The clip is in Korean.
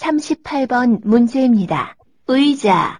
38번 문제입니다. 의자